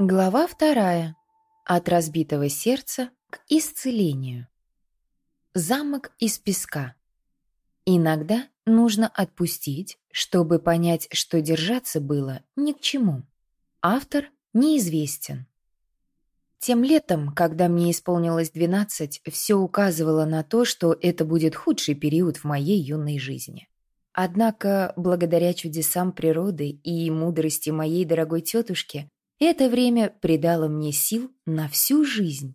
Глава вторая. От разбитого сердца к исцелению. Замок из песка. Иногда нужно отпустить, чтобы понять, что держаться было ни к чему. Автор неизвестен. Тем летом, когда мне исполнилось 12, все указывало на то, что это будет худший период в моей юной жизни. Однако, благодаря чудесам природы и мудрости моей дорогой тетушки, это время придало мне сил на всю жизнь.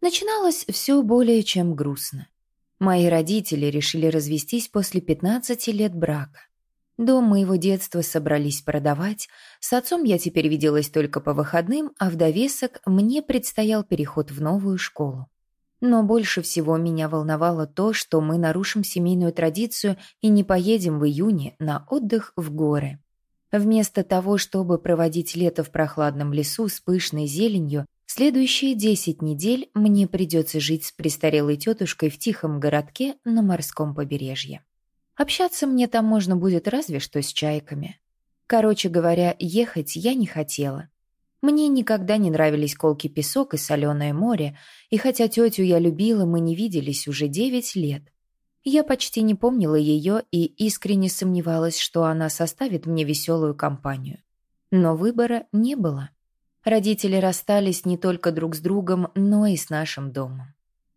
Начиналось все более чем грустно. Мои родители решили развестись после 15 лет брака. Дом моего детства собрались продавать, с отцом я теперь виделась только по выходным, а в довесок мне предстоял переход в новую школу. Но больше всего меня волновало то, что мы нарушим семейную традицию и не поедем в июне на отдых в горы. Вместо того, чтобы проводить лето в прохладном лесу с пышной зеленью, следующие десять недель мне придется жить с престарелой тетушкой в тихом городке на морском побережье. Общаться мне там можно будет разве что с чайками. Короче говоря, ехать я не хотела. Мне никогда не нравились колкий песок и соленое море, и хотя тетю я любила, мы не виделись уже девять лет. Я почти не помнила ее и искренне сомневалась, что она составит мне веселую компанию. Но выбора не было. Родители расстались не только друг с другом, но и с нашим домом.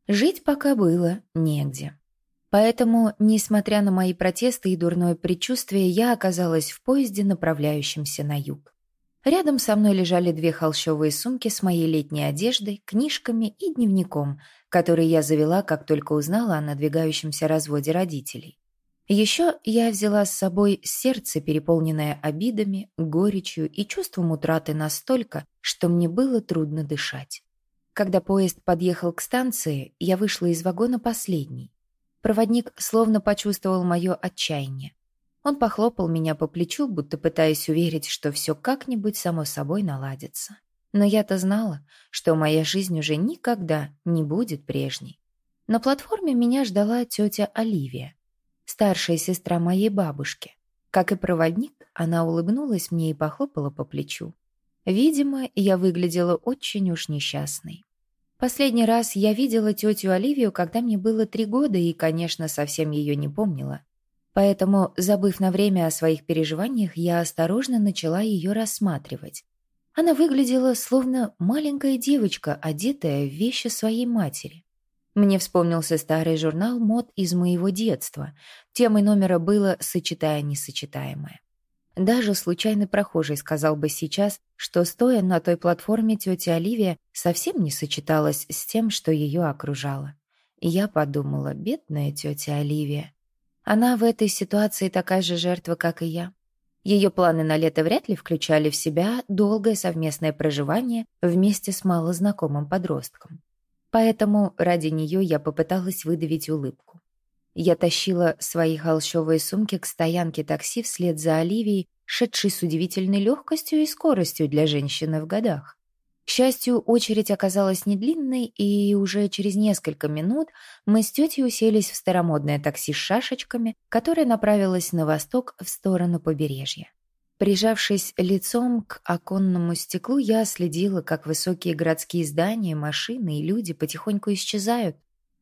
Жить пока было негде. Поэтому, несмотря на мои протесты и дурное предчувствие, я оказалась в поезде, направляющемся на юг. Рядом со мной лежали две холщовые сумки с моей летней одеждой, книжками и дневником, который я завела, как только узнала о надвигающемся разводе родителей. Еще я взяла с собой сердце, переполненное обидами, горечью и чувством утраты настолько, что мне было трудно дышать. Когда поезд подъехал к станции, я вышла из вагона последней. Проводник словно почувствовал мое отчаяние. Он похлопал меня по плечу, будто пытаясь уверить, что все как-нибудь само собой наладится. Но я-то знала, что моя жизнь уже никогда не будет прежней. На платформе меня ждала тетя Оливия, старшая сестра моей бабушки. Как и проводник, она улыбнулась мне и похлопала по плечу. Видимо, я выглядела очень уж несчастной. Последний раз я видела тетю Оливию, когда мне было три года, и, конечно, совсем ее не помнила. Поэтому, забыв на время о своих переживаниях, я осторожно начала ее рассматривать. Она выглядела словно маленькая девочка, одетая в вещи своей матери. Мне вспомнился старый журнал мод из моего детства. Темой номера было «Сочетая несочетаемое». Даже случайный прохожий сказал бы сейчас, что, стоя на той платформе, тетя Оливия совсем не сочеталась с тем, что ее окружало. я подумала, бедная тетя Оливия. Она в этой ситуации такая же жертва, как и я. Ее планы на лето вряд ли включали в себя долгое совместное проживание вместе с малознакомым подростком. Поэтому ради нее я попыталась выдавить улыбку. Я тащила свои холщовые сумки к стоянке такси вслед за Оливией, шедшей с удивительной легкостью и скоростью для женщины в годах. К счастью, очередь оказалась не длинной, и уже через несколько минут мы с тетей уселись в старомодное такси с шашечками, которое направилось на восток в сторону побережья. Прижавшись лицом к оконному стеклу, я следила, как высокие городские здания, машины и люди потихоньку исчезают.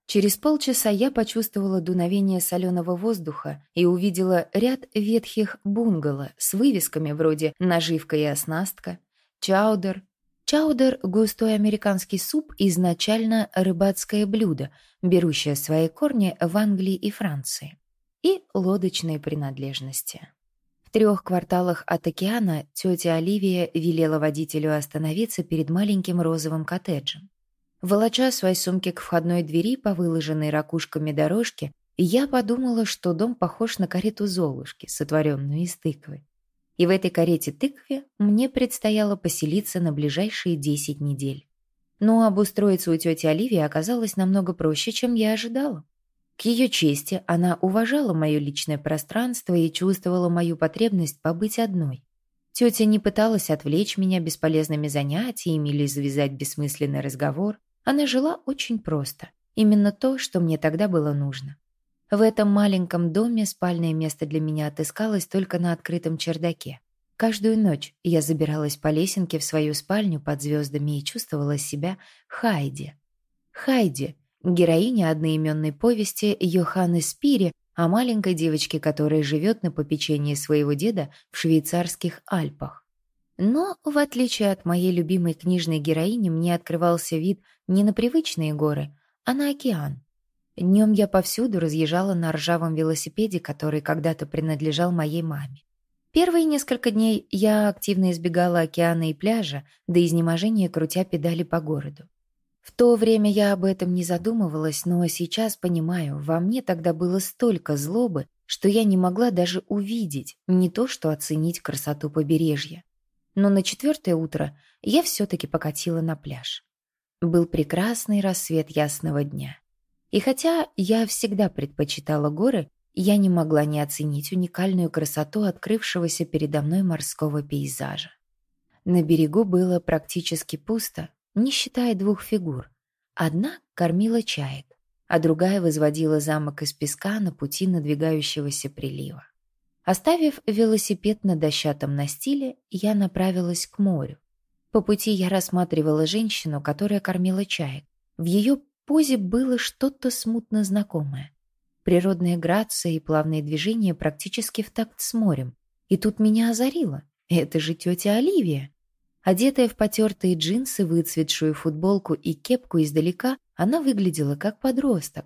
Через полчаса я почувствовала дуновение соленого воздуха и увидела ряд ветхих бунгало с вывесками вроде «Наживка и оснастка», «Чаудер», Чаудер – густой американский суп, изначально рыбацкое блюдо, берущее свои корни в Англии и Франции. И лодочные принадлежности. В трех кварталах от океана тетя Оливия велела водителю остановиться перед маленьким розовым коттеджем. Волоча свои сумки к входной двери по выложенной ракушками дорожке, я подумала, что дом похож на карету Золушки, сотворенную из тыквы и в этой карете тыкве мне предстояло поселиться на ближайшие 10 недель. Но обустроиться у тети Оливии оказалось намного проще, чем я ожидала. К ее чести, она уважала мое личное пространство и чувствовала мою потребность побыть одной. Тетя не пыталась отвлечь меня бесполезными занятиями или завязать бессмысленный разговор. Она жила очень просто. Именно то, что мне тогда было нужно. В этом маленьком доме спальное место для меня отыскалось только на открытом чердаке. Каждую ночь я забиралась по лесенке в свою спальню под звездами и чувствовала себя Хайди. Хайди — героиня одноименной повести Йоханны Спири о маленькой девочке, которая живет на попечении своего деда в швейцарских Альпах. Но, в отличие от моей любимой книжной героини, мне открывался вид не на привычные горы, а на океан. Днем я повсюду разъезжала на ржавом велосипеде, который когда-то принадлежал моей маме. Первые несколько дней я активно избегала океана и пляжа, до изнеможения крутя педали по городу. В то время я об этом не задумывалась, но сейчас понимаю, во мне тогда было столько злобы, что я не могла даже увидеть, не то что оценить красоту побережья. Но на четвертое утро я все-таки покатила на пляж. Был прекрасный рассвет ясного дня. И хотя я всегда предпочитала горы, я не могла не оценить уникальную красоту открывшегося передо мной морского пейзажа. На берегу было практически пусто, не считая двух фигур. Одна кормила чаек, а другая возводила замок из песка на пути надвигающегося прилива. Оставив велосипед на дощатом настиле, я направилась к морю. По пути я рассматривала женщину, которая кормила чаек. В ее позе было что-то смутно знакомое. Природная грация и плавные движения практически в такт с морем. И тут меня озарило. Это же тетя Оливия. Одетая в потертые джинсы, выцветшую футболку и кепку издалека, она выглядела как подросток.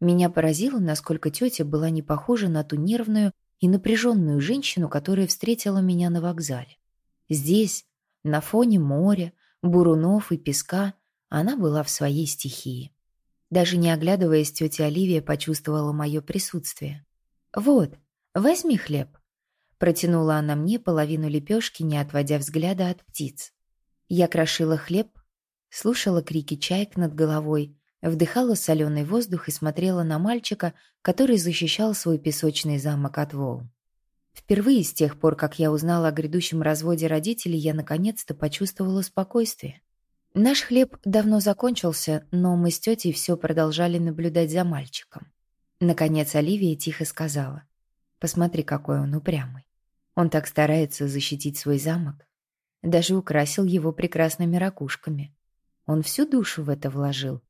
Меня поразило, насколько тетя была не похожа на ту нервную и напряженную женщину, которая встретила меня на вокзале. Здесь, на фоне моря, бурунов и песка, она была в своей стихии. Даже не оглядываясь, тетя Оливия почувствовала мое присутствие. «Вот, возьми хлеб». Протянула она мне половину лепешки, не отводя взгляда от птиц. Я крошила хлеб, слушала крики чаек над головой, вдыхала соленый воздух и смотрела на мальчика, который защищал свой песочный замок от волн. Впервые с тех пор, как я узнала о грядущем разводе родителей, я наконец-то почувствовала спокойствие. Наш хлеб давно закончился, но мы с тетей все продолжали наблюдать за мальчиком. Наконец Оливия тихо сказала. «Посмотри, какой он упрямый. Он так старается защитить свой замок. Даже украсил его прекрасными ракушками. Он всю душу в это вложил.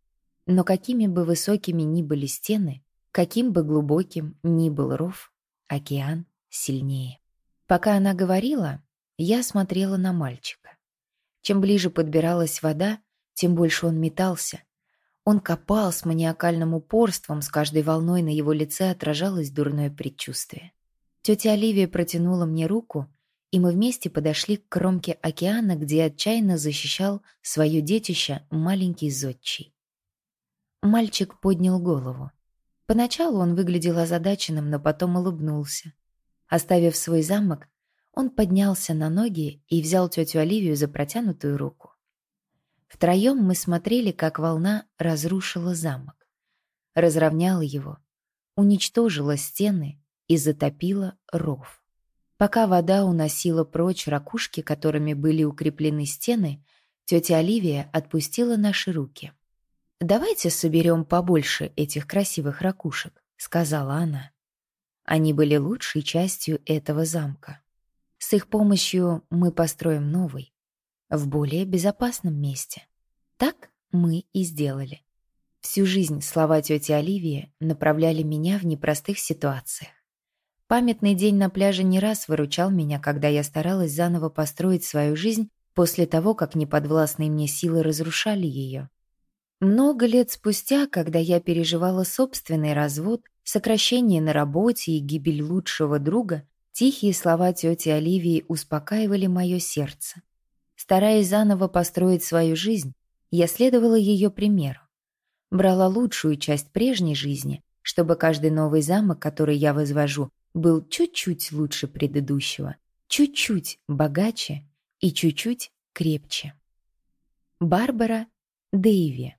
Но какими бы высокими ни были стены, каким бы глубоким ни был ров, океан сильнее. Пока она говорила, я смотрела на мальчика. Чем ближе подбиралась вода, тем больше он метался. Он копал с маниакальным упорством, с каждой волной на его лице отражалось дурное предчувствие. Тетя Оливия протянула мне руку, и мы вместе подошли к кромке океана, где отчаянно защищал свое детище маленький зодчий. Мальчик поднял голову. Поначалу он выглядел озадаченным, но потом улыбнулся. Оставив свой замок, он поднялся на ноги и взял тетю Оливию за протянутую руку. Втроем мы смотрели, как волна разрушила замок, разровняла его, уничтожила стены и затопила ров. Пока вода уносила прочь ракушки, которыми были укреплены стены, тетя Оливия отпустила наши руки. «Давайте соберем побольше этих красивых ракушек», — сказала она. Они были лучшей частью этого замка. С их помощью мы построим новый, в более безопасном месте. Так мы и сделали. Всю жизнь слова тети Оливии направляли меня в непростых ситуациях. Памятный день на пляже не раз выручал меня, когда я старалась заново построить свою жизнь после того, как неподвластные мне силы разрушали ее. Много лет спустя, когда я переживала собственный развод, сокращение на работе и гибель лучшего друга, Тихие слова тети Оливии успокаивали мое сердце. Стараясь заново построить свою жизнь, я следовала ее примеру. Брала лучшую часть прежней жизни, чтобы каждый новый замок, который я возвожу, был чуть-чуть лучше предыдущего, чуть-чуть богаче и чуть-чуть крепче. Барбара Дэйви